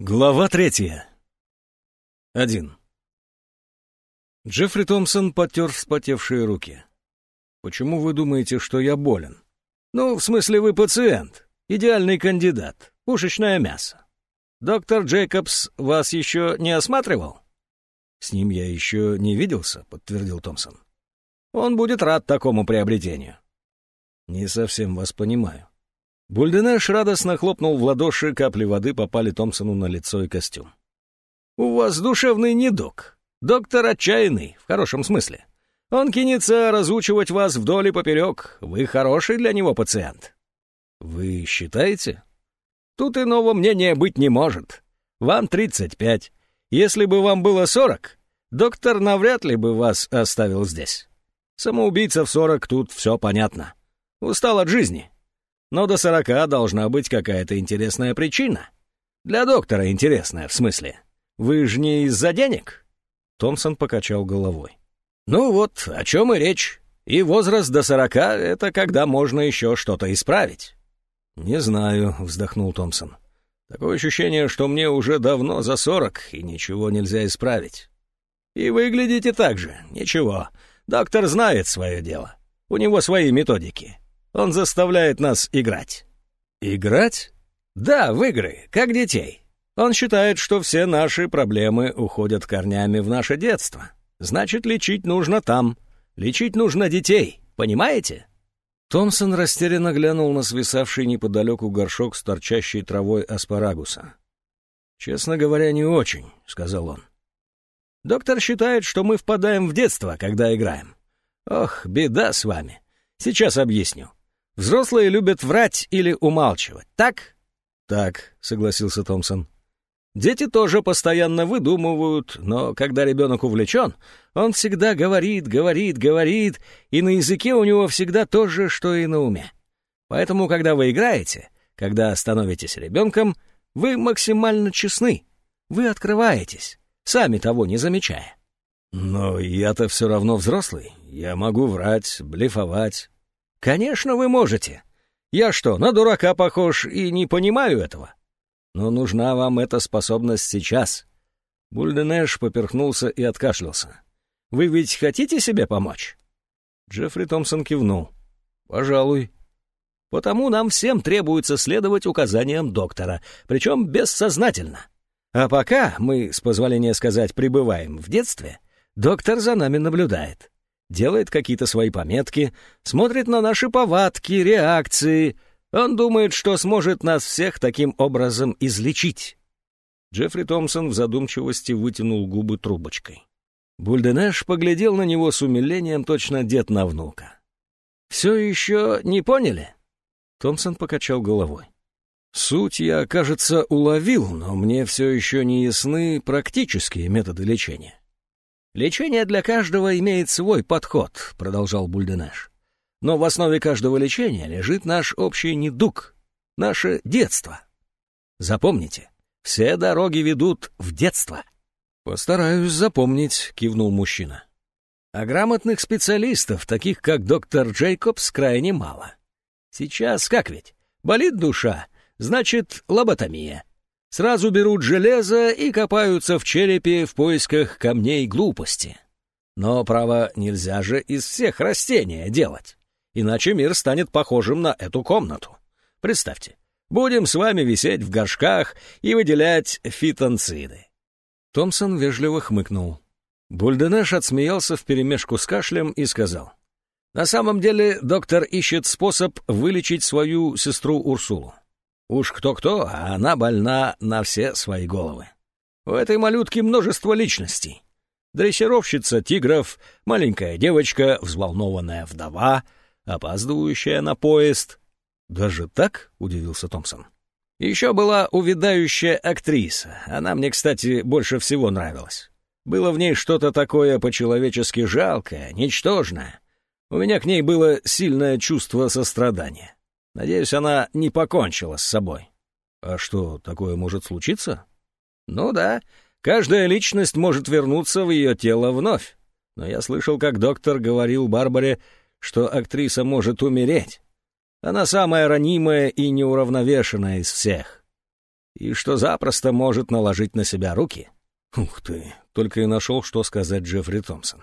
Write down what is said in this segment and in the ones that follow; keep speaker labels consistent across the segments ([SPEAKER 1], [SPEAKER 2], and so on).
[SPEAKER 1] Глава третья. Один. Джеффри Томпсон потер вспотевшие руки. «Почему вы думаете, что я болен?» «Ну, в смысле, вы пациент. Идеальный кандидат. Пушечное мясо. Доктор Джейкобс вас еще не осматривал?» «С ним я еще не виделся», — подтвердил Томпсон. «Он будет рад такому приобретению». «Не совсем вас понимаю». Бульденеш радостно хлопнул в ладоши, капли воды попали Томпсону на лицо и костюм. «У вас душевный недуг. Доктор отчаянный, в хорошем смысле. Он кинется разучивать вас вдоль и поперек. Вы хороший для него пациент». «Вы считаете?» «Тут иного мнения быть не может. Вам 35. Если бы вам было 40, доктор навряд ли бы вас оставил здесь. Самоубийца в 40, тут все понятно. Устал от жизни, но до сорока должна быть какая-то интересная причина. Для доктора интересная, в смысле. Вы же не из-за денег?» Томпсон покачал головой. «Ну вот, о чем и речь. И возраст до сорока — это когда можно еще что-то исправить». «Не знаю», — вздохнул Томпсон. «Такое ощущение, что мне уже давно за сорок, и ничего нельзя исправить». «И выглядите так же. Ничего. Доктор знает свое дело. У него свои методики. Он заставляет нас играть». «Играть?» «Да, в игры, как детей. Он считает, что все наши проблемы уходят корнями в наше детство. Значит, лечить нужно там. Лечить нужно детей, понимаете?» Томпсон растерянно глянул на свисавший неподалеку горшок с торчащей травой аспарагуса. «Честно говоря, не очень», — сказал он. «Доктор считает, что мы впадаем в детство, когда играем. Ох, беда с вами. Сейчас объясню. Взрослые любят врать или умалчивать, так? Так, согласился Томпсон. Дети тоже постоянно выдумывают, но когда ребенок увлечен, он всегда говорит, говорит, говорит, и на языке у него всегда то же, что и на уме. Поэтому, когда вы играете, когда становитесь ребенком, вы максимально честны, вы открываетесь, сами того не замечая. Но я-то все равно взрослый, я могу врать, блефовать, «Конечно, вы можете. Я что, на дурака похож и не понимаю этого? Но нужна вам эта способность сейчас». Бульденеш поперхнулся и откашлялся. «Вы ведь хотите себе помочь?» Джеффри Томпсон кивнул. «Пожалуй». «Потому нам всем требуется следовать указаниям доктора, причем бессознательно. А пока мы, с позволения сказать, пребываем в детстве, доктор за нами наблюдает делает какие-то свои пометки, смотрит на наши повадки, реакции. Он думает, что сможет нас всех таким образом излечить. Джеффри Томпсон в задумчивости вытянул губы трубочкой. Бульденеш поглядел на него с умилением, точно дед на внука. «Все еще не поняли?» Томпсон покачал головой. «Суть я, кажется, уловил, но мне все еще не ясны практические методы лечения. «Лечение для каждого имеет свой подход», — продолжал Бульденеш. «Но в основе каждого лечения лежит наш общий недуг, наше детство. Запомните, все дороги ведут в детство». «Постараюсь запомнить», — кивнул мужчина. «А грамотных специалистов, таких как доктор Джейкобс, крайне мало. Сейчас как ведь? Болит душа, значит, лоботомия. Сразу берут железо и копаются в черепе в поисках камней глупости. Но, право, нельзя же из всех растения делать. Иначе мир станет похожим на эту комнату. Представьте, будем с вами висеть в горшках и выделять фитонциды. Томпсон вежливо хмыкнул. Бульденеш отсмеялся вперемешку с кашлем и сказал. «На самом деле доктор ищет способ вылечить свою сестру Урсулу. Уж кто-кто, а она больна на все свои головы. У этой малютки множество личностей. Дрессировщица тигров, маленькая девочка, взволнованная вдова, опаздывающая на поезд. «Даже так?» — удивился Томпсон. «Еще была увядающая актриса. Она мне, кстати, больше всего нравилась. Было в ней что-то такое по-человечески жалкое, ничтожное. У меня к ней было сильное чувство сострадания. Надеюсь, она не покончила с собой. А что, такое может случиться? Ну да, каждая личность может вернуться в ее тело вновь. Но я слышал, как доктор говорил Барбаре, что актриса может умереть. Она самая ранимая и неуравновешенная из всех. и что запросто может наложить на себя руки. Ух ты, только и нашел, что сказать Джеффри Томпсон.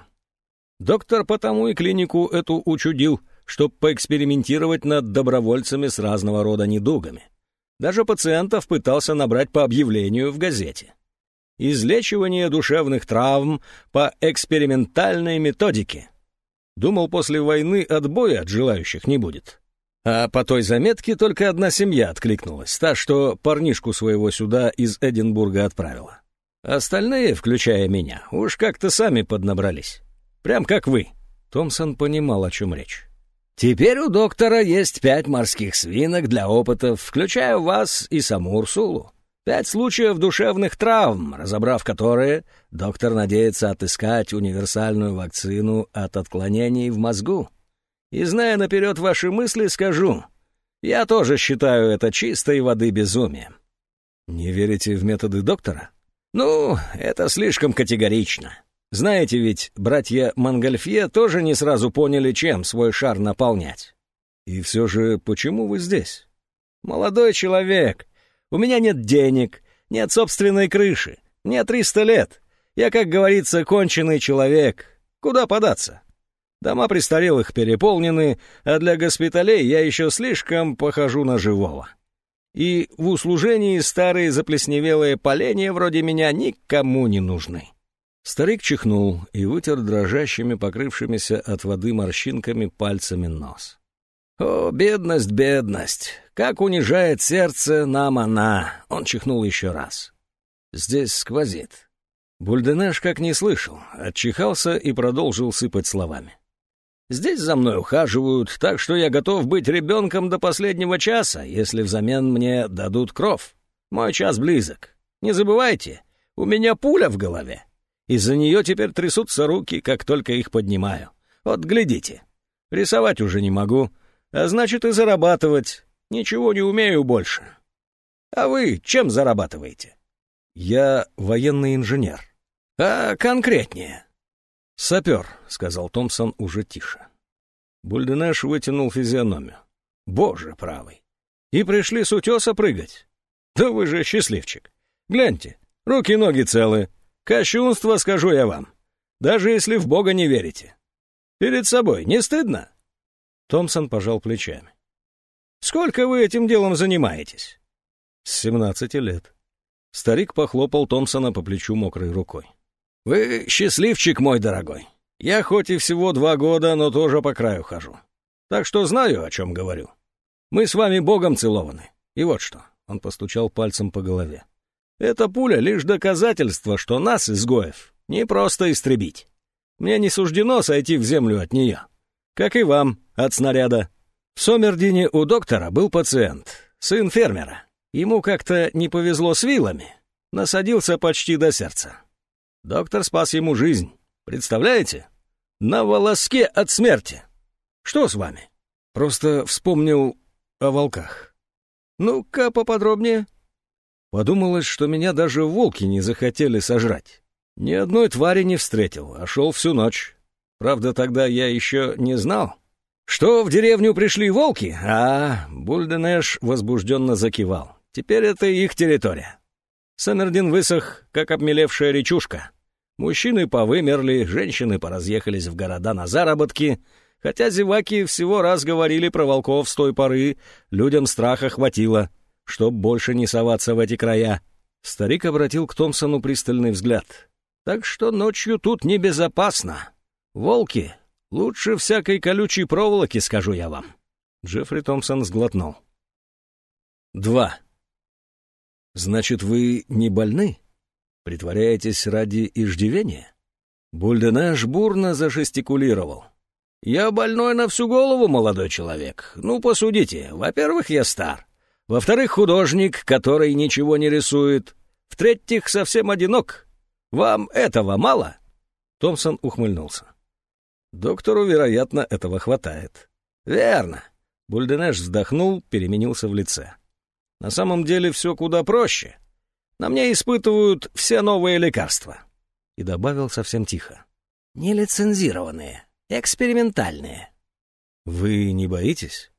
[SPEAKER 1] Доктор потому и клинику эту учудил, чтоб поэкспериментировать над добровольцами с разного рода недугами. Даже пациентов пытался набрать по объявлению в газете. Излечивание душевных травм по экспериментальной методике. Думал, после войны отбоя от желающих не будет. А по той заметке только одна семья откликнулась, та, что парнишку своего сюда из Эдинбурга отправила. Остальные, включая меня, уж как-то сами поднабрались. Прям как вы. Томпсон понимал, о чем речь. Теперь у доктора есть пять морских свинок для опытов, включая вас и саму Урсулу. Пять случаев душевных травм, разобрав которые, доктор надеется отыскать универсальную вакцину от отклонений в мозгу. И зная наперед ваши мысли, скажу, я тоже считаю это чистой воды безумием. Не верите в методы доктора? Ну, это слишком категорично. Знаете ведь, братья Монгольфье тоже не сразу поняли, чем свой шар наполнять. И все же, почему вы здесь? Молодой человек, у меня нет денег, нет собственной крыши, мне триста лет. Я, как говорится, конченый человек. Куда податься? Дома престарелых переполнены, а для госпиталей я еще слишком похожу на живого. И в услужении старые заплесневелые поленья вроде меня никому не нужны». Старик чихнул и вытер дрожащими, покрывшимися от воды морщинками пальцами нос. «О, бедность, бедность! Как унижает сердце нам она!» Он чихнул еще раз. «Здесь сквозит». Бульденеш как не слышал, отчихался и продолжил сыпать словами. Здесь за мной ухаживают, так что я готов быть ребенком до последнего часа, если взамен мне дадут кров. Мой час близок. Не забывайте, у меня пуля в голове. Из-за нее теперь трясутся руки, как только их поднимаю. Вот глядите. Рисовать уже не могу, а значит и зарабатывать. Ничего не умею больше. А вы чем зарабатываете? Я военный инженер. А конкретнее? «Сапер», — сказал Томпсон уже тише. Бульденеш вытянул физиономию. «Боже правый! И пришли с утеса прыгать? Да вы же счастливчик! Гляньте, руки-ноги целы. Кощунство, скажу я вам. Даже если в Бога не верите. Перед собой не стыдно?» Томпсон пожал плечами. «Сколько вы этим делом занимаетесь?» «С семнадцати лет». Старик похлопал Томпсона по плечу мокрой рукой. «Вы счастливчик, мой дорогой. Я хоть и всего два года, но тоже по краю хожу. Так что знаю, о чем говорю. Мы с вами богом целованы. И вот что». Он постучал пальцем по голове. «Эта пуля — лишь доказательство, что нас, изгоев, не просто истребить. Мне не суждено сойти в землю от нее. Как и вам, от снаряда. В Сомердине у доктора был пациент, сын фермера. Ему как-то не повезло с вилами. Насадился почти до сердца. Доктор спас ему жизнь. Представляете? На волоске от смерти. Что с вами? Просто вспомнил о волках. Ну-ка поподробнее. Подумалось, что меня даже волки не захотели сожрать. Ни одной твари не встретил, а шел всю ночь. Правда, тогда я еще не знал. Что в деревню пришли волки? А, Бульденеш возбужденно закивал. Теперь это их территория. Саммердин высох, как обмелевшая речушка. Мужчины повымерли, женщины поразъехались в города на заработки, хотя зеваки всего раз говорили про волков с той поры, людям страха хватило, чтоб больше не соваться в эти края. Старик обратил к Томпсону пристальный взгляд. «Так что ночью тут небезопасно. Волки лучше всякой колючей проволоки, скажу я вам». Джеффри Томпсон сглотнул. «Два. «Значит, вы не больны? Притворяетесь ради иждивения?» Бульденаш бурно зажестикулировал. «Я больной на всю голову, молодой человек. Ну, посудите. Во-первых, я стар. Во-вторых, художник, который ничего не рисует. В-третьих, совсем одинок. Вам этого мало?» Томпсон ухмыльнулся. «Доктору, вероятно, этого хватает». «Верно». Бульденеш вздохнул, переменился в лице. На самом деле все куда проще. На мне испытывают все новые лекарства». И добавил совсем тихо. «Нелицензированные, экспериментальные». «Вы не боитесь?»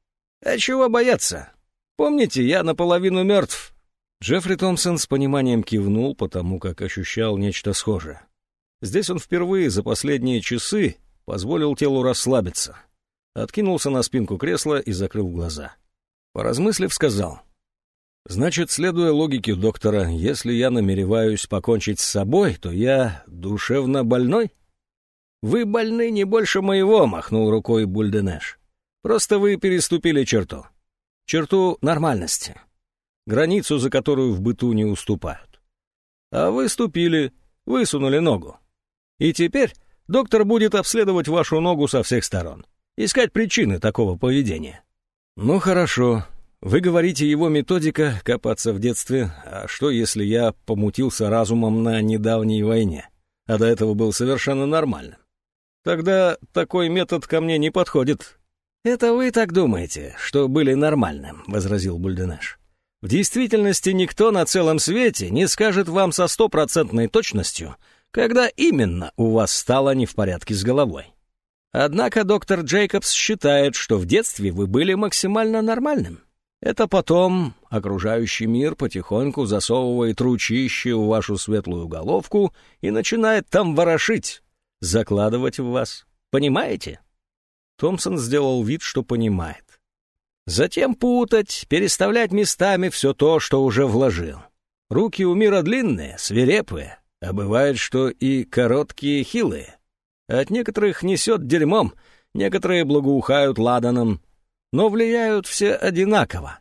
[SPEAKER 1] «А чего бояться? Помните, я наполовину мертв. Джеффри Томпсон с пониманием кивнул, потому как ощущал нечто схожее. Здесь он впервые за последние часы позволил телу расслабиться. Откинулся на спинку кресла и закрыл глаза. Поразмыслив, сказал. «Значит, следуя логике доктора, если я намереваюсь покончить с собой, то я душевно больной?» «Вы больны не больше моего», — махнул рукой Бульденеш. «Просто вы переступили черту. Черту нормальности. Границу, за которую в быту не уступают. А вы ступили, высунули ногу. И теперь доктор будет обследовать вашу ногу со всех сторон, искать причины такого поведения». «Ну хорошо. Вы говорите, его методика — копаться в детстве. А что, если я помутился разумом на недавней войне, а до этого был совершенно нормальным? Тогда такой метод ко мне не подходит». «Это вы так думаете, что были нормальным», — возразил Бульденеш. «В действительности никто на целом свете не скажет вам со стопроцентной точностью, когда именно у вас стало не в порядке с головой. Однако доктор Джейкобс считает, что в детстве вы были максимально нормальным. Это потом окружающий мир потихоньку засовывает ручище в вашу светлую головку и начинает там ворошить, закладывать в вас. Понимаете? Томпсон сделал вид, что понимает. Затем путать, переставлять местами все то, что уже вложил. Руки у мира длинные, свирепые, а бывает, что и короткие, хилые. От некоторых несет дерьмом, некоторые благоухают ладаном, но влияют все одинаково.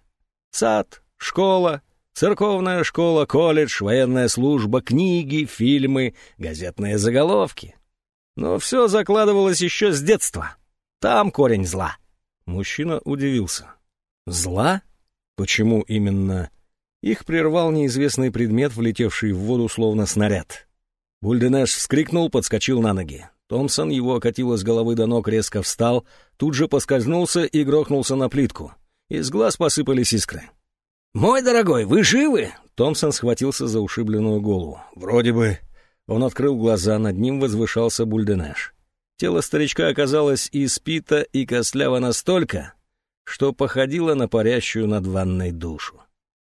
[SPEAKER 1] Сад, школа, церковная школа, колледж, военная служба, книги, фильмы, газетные заголовки. Но все закладывалось еще с детства. Там корень зла. Мужчина удивился. Зла? Почему именно? Их прервал неизвестный предмет, влетевший в воду словно снаряд. Бульденеш вскрикнул, подскочил на ноги. Томпсон его окатило с головы до ног, резко встал, тут же поскользнулся и грохнулся на плитку. Из глаз посыпались искры. «Мой дорогой, вы живы?» Томпсон схватился за ушибленную голову. «Вроде бы...» Он открыл глаза, над ним возвышался Бульденеш. Тело старичка оказалось испито и костляво настолько, что походило на парящую над ванной душу.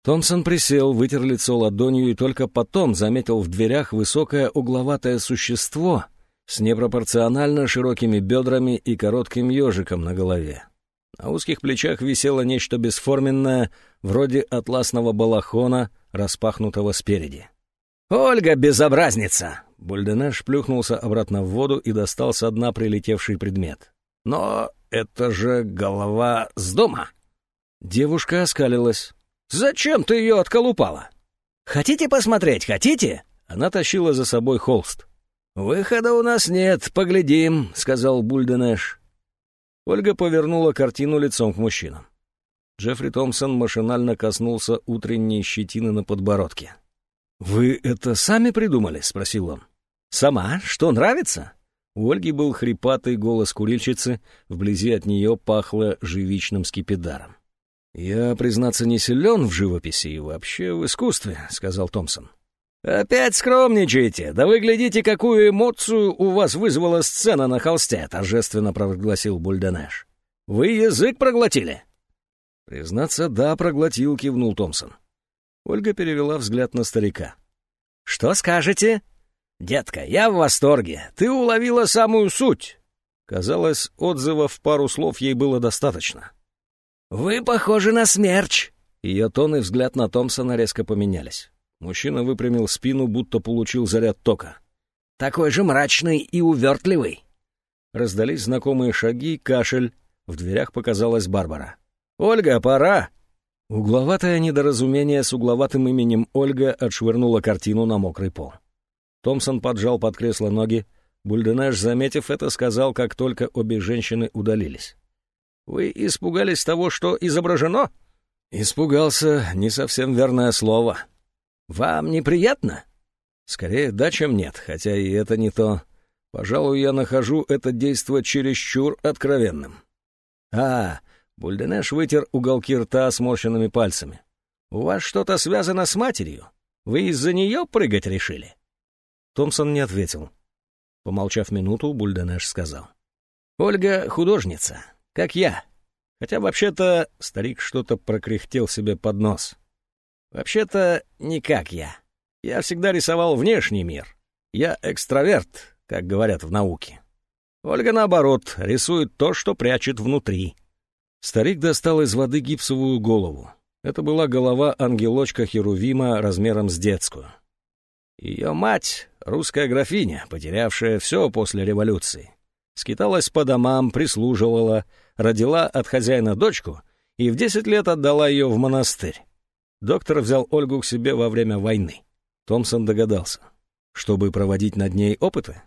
[SPEAKER 1] Томпсон присел, вытер лицо ладонью и только потом заметил в дверях высокое угловатое существо с непропорционально широкими бедрами и коротким ежиком на голове. На узких плечах висело нечто бесформенное, вроде атласного балахона, распахнутого спереди. «Ольга, безобразница!» Бульденеш плюхнулся обратно в воду и достал со дна прилетевший предмет. «Но это же голова с дома!» Девушка оскалилась. «Зачем ты ее отколупала?» «Хотите посмотреть, хотите?» Она тащила за собой холст. «Выхода у нас нет, поглядим», — сказал Бульденеш. Ольга повернула картину лицом к мужчинам. Джеффри Томпсон машинально коснулся утренней щетины на подбородке. «Вы это сами придумали?» — спросил он. «Сама? Что, нравится?» У Ольги был хрипатый голос курильщицы, вблизи от нее пахло живичным скипидаром. «Я, признаться, не силен в живописи и вообще в искусстве», — сказал Томпсон. «Опять скромничаете? Да вы глядите, какую эмоцию у вас вызвала сцена на холсте», — торжественно провозгласил Бульденеш. «Вы язык проглотили?» «Признаться, да, проглотил», — кивнул Томпсон. Ольга перевела взгляд на старика. «Что скажете?» «Детка, я в восторге. Ты уловила самую суть». Казалось, отзывов пару слов ей было достаточно. «Вы похожи на смерч!» Ее тон и взгляд на Томпсона резко поменялись. Мужчина выпрямил спину, будто получил заряд тока. «Такой же мрачный и увертливый!» Раздались знакомые шаги, кашель. В дверях показалась Барбара. «Ольга, пора!» Угловатое недоразумение с угловатым именем Ольга отшвырнула картину на мокрый пол. Томпсон поджал под кресло ноги. Бульденеш, заметив это, сказал, как только обе женщины удалились. «Вы испугались того, что изображено?» «Испугался — не совсем верное слово», «Вам неприятно?» «Скорее да, чем нет, хотя и это не то. Пожалуй, я нахожу это действо чересчур откровенным». «А, Бульденеш вытер уголки рта сморщенными пальцами. «У вас что-то связано с матерью? Вы из-за нее прыгать решили?» Томпсон не ответил. Помолчав минуту, Бульденеш сказал. «Ольга художница, как я. Хотя вообще-то старик что-то прокряхтел себе под нос. Вообще-то, не как я. Я всегда рисовал внешний мир. Я экстраверт, как говорят в науке. Ольга, наоборот, рисует то, что прячет внутри. Старик достал из воды гипсовую голову. Это была голова ангелочка Херувима размером с детскую. Ее мать, русская графиня, потерявшая все после революции, скиталась по домам, прислуживала, родила от хозяина дочку и в десять лет отдала ее в монастырь. Доктор взял Ольгу к себе во время войны. Томпсон догадался. Чтобы проводить над ней опыты?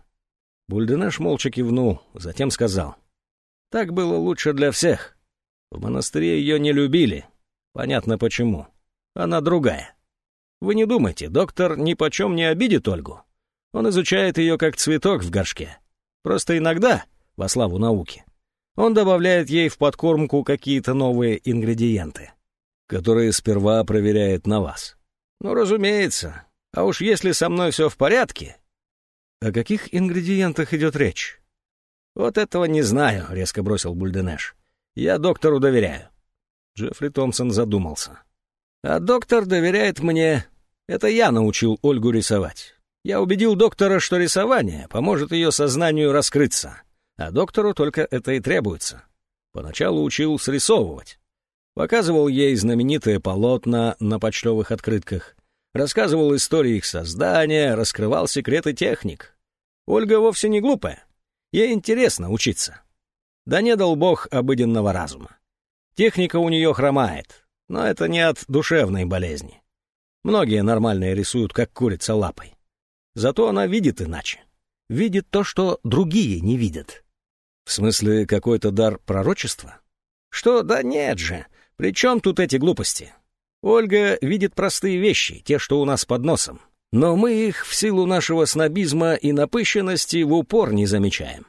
[SPEAKER 1] Бульденеш молча кивнул, затем сказал. Так было лучше для всех. В монастыре ее не любили. Понятно почему. Она другая. Вы не думайте, доктор ни почем не обидит Ольгу. Он изучает ее как цветок в горшке. Просто иногда, во славу науки, он добавляет ей в подкормку какие-то новые ингредиенты, которые сперва проверяет на вас. Ну, разумеется. А уж если со мной все в порядке... О каких ингредиентах идет речь? Вот этого не знаю, резко бросил Бульденеш. Я доктору доверяю. Джеффри Томпсон задумался. А доктор доверяет мне. Это я научил Ольгу рисовать. Я убедил доктора, что рисование поможет ее сознанию раскрыться а доктору только это и требуется. Поначалу учил срисовывать. Показывал ей знаменитые полотна на почтовых открытках, рассказывал истории их создания, раскрывал секреты техник. Ольга вовсе не глупая. Ей интересно учиться. Да не дал бог обыденного разума. Техника у нее хромает, но это не от душевной болезни. Многие нормальные рисуют, как курица лапой. Зато она видит иначе. Видит то, что другие не видят. В смысле, какой-то дар пророчества? Что? Да нет же. При чем тут эти глупости? Ольга видит простые вещи, те, что у нас под носом. Но мы их в силу нашего снобизма и напыщенности в упор не замечаем.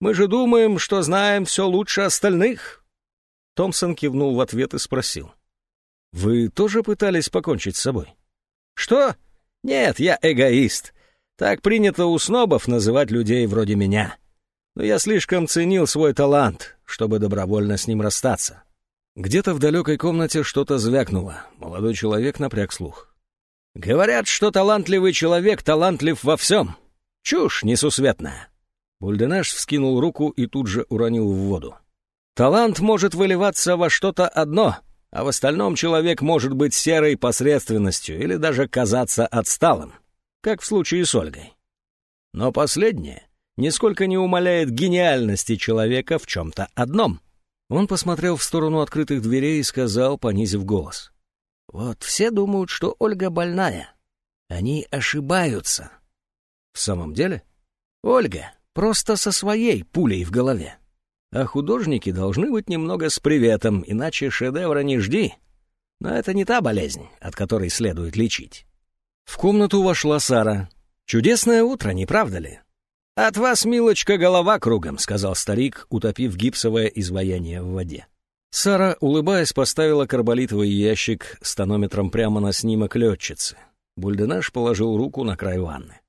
[SPEAKER 1] Мы же думаем, что знаем все лучше остальных. Томпсон кивнул в ответ и спросил. «Вы тоже пытались покончить с собой?» «Что? Нет, я эгоист. Так принято у снобов называть людей вроде меня но я слишком ценил свой талант, чтобы добровольно с ним расстаться. Где-то в далекой комнате что-то звякнуло. Молодой человек напряг слух. «Говорят, что талантливый человек талантлив во всем. Чушь несусветная». Бульденаш вскинул руку и тут же уронил в воду. «Талант может выливаться во что-то одно, а в остальном человек может быть серой посредственностью или даже казаться отсталым, как в случае с Ольгой. Но последнее нисколько не умаляет гениальности человека в чем-то одном. Он посмотрел в сторону открытых дверей и сказал, понизив голос. «Вот все думают, что Ольга больная. Они ошибаются». «В самом деле?» «Ольга просто со своей пулей в голове. А художники должны быть немного с приветом, иначе шедевра не жди. Но это не та болезнь, от которой следует лечить». В комнату вошла Сара. «Чудесное утро, не правда ли?» «От вас, милочка, голова кругом», — сказал старик, утопив гипсовое изваяние в воде. Сара, улыбаясь, поставила карболитовый ящик с тонометром прямо на снимок летчицы. Бульденаш положил руку на край ванны.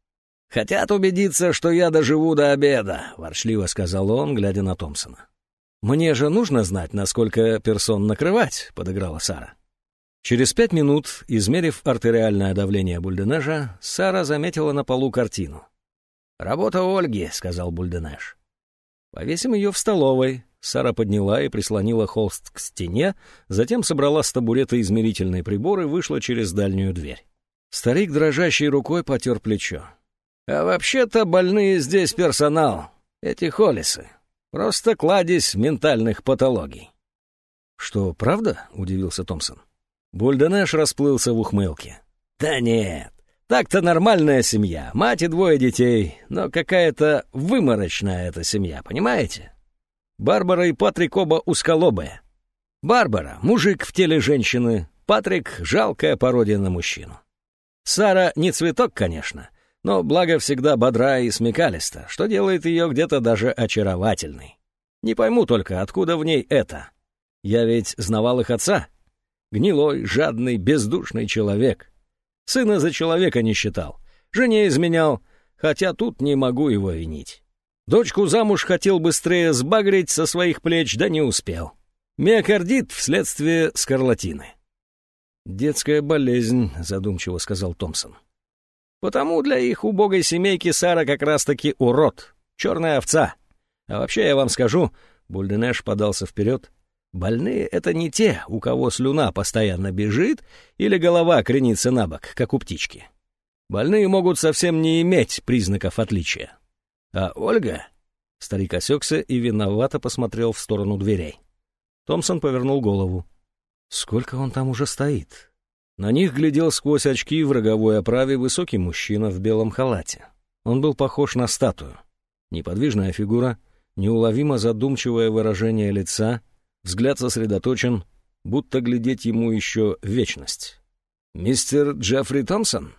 [SPEAKER 1] «Хотят убедиться, что я доживу до обеда», — ворчливо сказал он, глядя на Томпсона. «Мне же нужно знать, насколько персон накрывать», — подыграла Сара. Через пять минут, измерив артериальное давление Бульденежа, Сара заметила на полу картину — «Работа Ольги», — сказал Бульденеш. «Повесим ее в столовой». Сара подняла и прислонила холст к стене, затем собрала с табурета измерительный прибор и вышла через дальнюю дверь. Старик дрожащей рукой потер плечо. «А вообще-то больные здесь персонал, эти холисы. Просто кладезь ментальных патологий». «Что, правда?» — удивился Томпсон. Бульденеш расплылся в ухмылке. «Да нет, так-то нормальная семья, мать и двое детей, но какая-то выморочная эта семья, понимаете? Барбара и Патрик оба узколобые. Барбара — мужик в теле женщины, Патрик — жалкая пародия на мужчину. Сара не цветок, конечно, но благо всегда бодра и смекалиста, что делает ее где-то даже очаровательной. Не пойму только, откуда в ней это. Я ведь знавал их отца. Гнилой, жадный, бездушный человек — Сына за человека не считал. Жене изменял, хотя тут не могу его винить. Дочку замуж хотел быстрее сбагрить со своих плеч, да не успел. Миокардит вследствие скарлатины. «Детская болезнь», — задумчиво сказал Томпсон. «Потому для их убогой семейки Сара как раз-таки урод, черная овца. А вообще я вам скажу...» — Бульденеш подался вперед. «Больные — это не те, у кого слюна постоянно бежит или голова кренится на бок, как у птички. Больные могут совсем не иметь признаков отличия. А Ольга...» Старик осекся и виновато посмотрел в сторону дверей. Томпсон повернул голову. Сколько он там уже стоит? На них глядел сквозь очки в роговой оправе высокий мужчина в белом халате. Он был похож на статую. Неподвижная фигура, неуловимо задумчивое выражение лица, взгляд сосредоточен, будто глядеть ему еще вечность. «Мистер Джеффри Томпсон?»